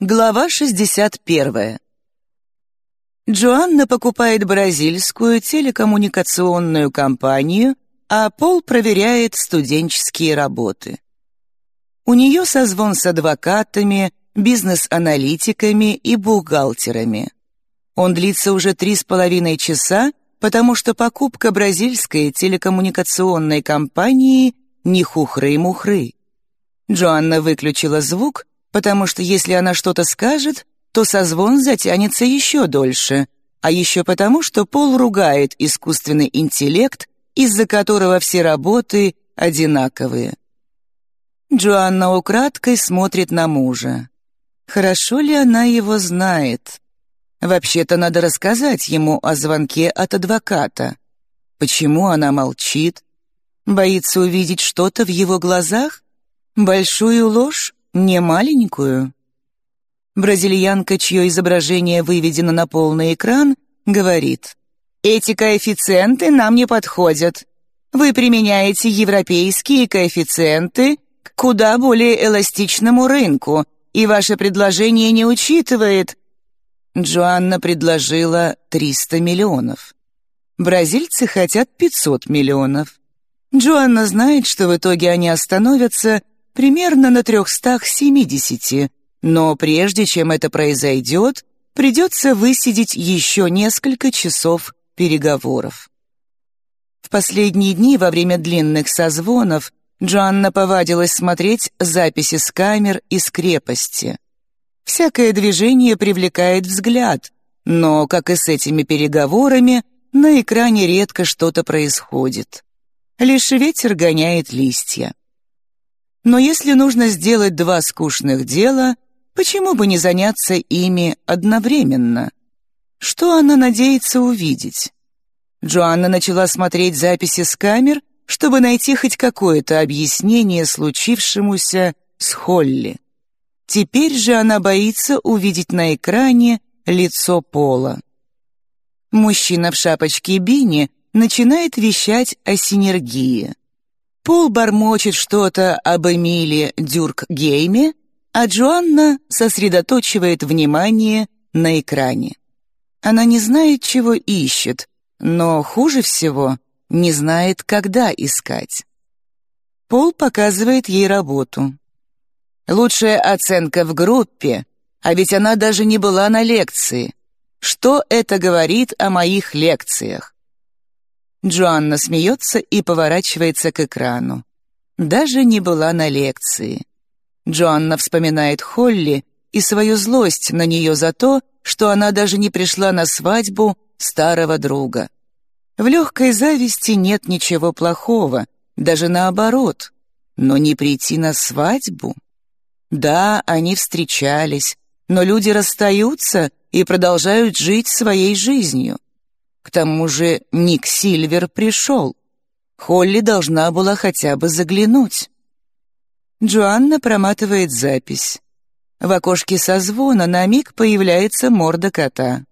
Глава 61. Джоанна покупает бразильскую телекоммуникационную компанию, а Пол проверяет студенческие работы. У нее созвон с адвокатами, бизнес-аналитиками и бухгалтерами. Он длится уже три с половиной часа, потому что покупка бразильской телекоммуникационной компании не хухры-мухры. Джоанна выключила звук, потому что если она что-то скажет, то созвон затянется еще дольше, а еще потому, что Пол ругает искусственный интеллект, из-за которого все работы одинаковые. Джоанна украдкой смотрит на мужа. Хорошо ли она его знает? Вообще-то надо рассказать ему о звонке от адвоката. Почему она молчит? Боится увидеть что-то в его глазах? Большую ложь? Не маленькую. Бразильянка, чье изображение выведено на полный экран, говорит, «Эти коэффициенты нам не подходят. Вы применяете европейские коэффициенты к куда более эластичному рынку, и ваше предложение не учитывает...» Джоанна предложила 300 миллионов. Бразильцы хотят 500 миллионов. Джоанна знает, что в итоге они остановятся примерно на 370, но прежде чем это произойдет, придется высидеть еще несколько часов переговоров. В последние дни во время длинных созвонов Джоанна повадилась смотреть записи с камер из крепости. Всякое движение привлекает взгляд, но, как и с этими переговорами, на экране редко что-то происходит. Лишь ветер гоняет листья. Но если нужно сделать два скучных дела, почему бы не заняться ими одновременно? Что она надеется увидеть? Джоанна начала смотреть записи с камер, чтобы найти хоть какое-то объяснение случившемуся с Холли. Теперь же она боится увидеть на экране лицо Пола. Мужчина в шапочке Бини начинает вещать о синергии. Пол бормочет что-то об Эмиле Дюркгейме, а Джоанна сосредоточивает внимание на экране. Она не знает, чего ищет, но хуже всего не знает, когда искать. Пол показывает ей работу. Лучшая оценка в группе, а ведь она даже не была на лекции. Что это говорит о моих лекциях? Джоанна смеется и поворачивается к экрану. Даже не была на лекции. Джоанна вспоминает Холли и свою злость на нее за то, что она даже не пришла на свадьбу старого друга. В легкой зависти нет ничего плохого, даже наоборот. Но не прийти на свадьбу? Да, они встречались, но люди расстаются и продолжают жить своей жизнью. К тому же Ник Сильвер пришел. Холли должна была хотя бы заглянуть. Джоанна проматывает запись. В окошке созвона на миг появляется морда кота.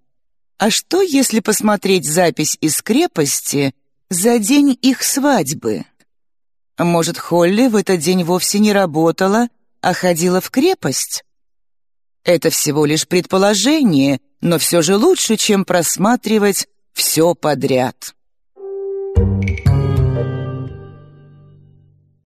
А что, если посмотреть запись из крепости за день их свадьбы? Может, Холли в этот день вовсе не работала, а ходила в крепость? Это всего лишь предположение, но все же лучше, чем просматривать все подряд.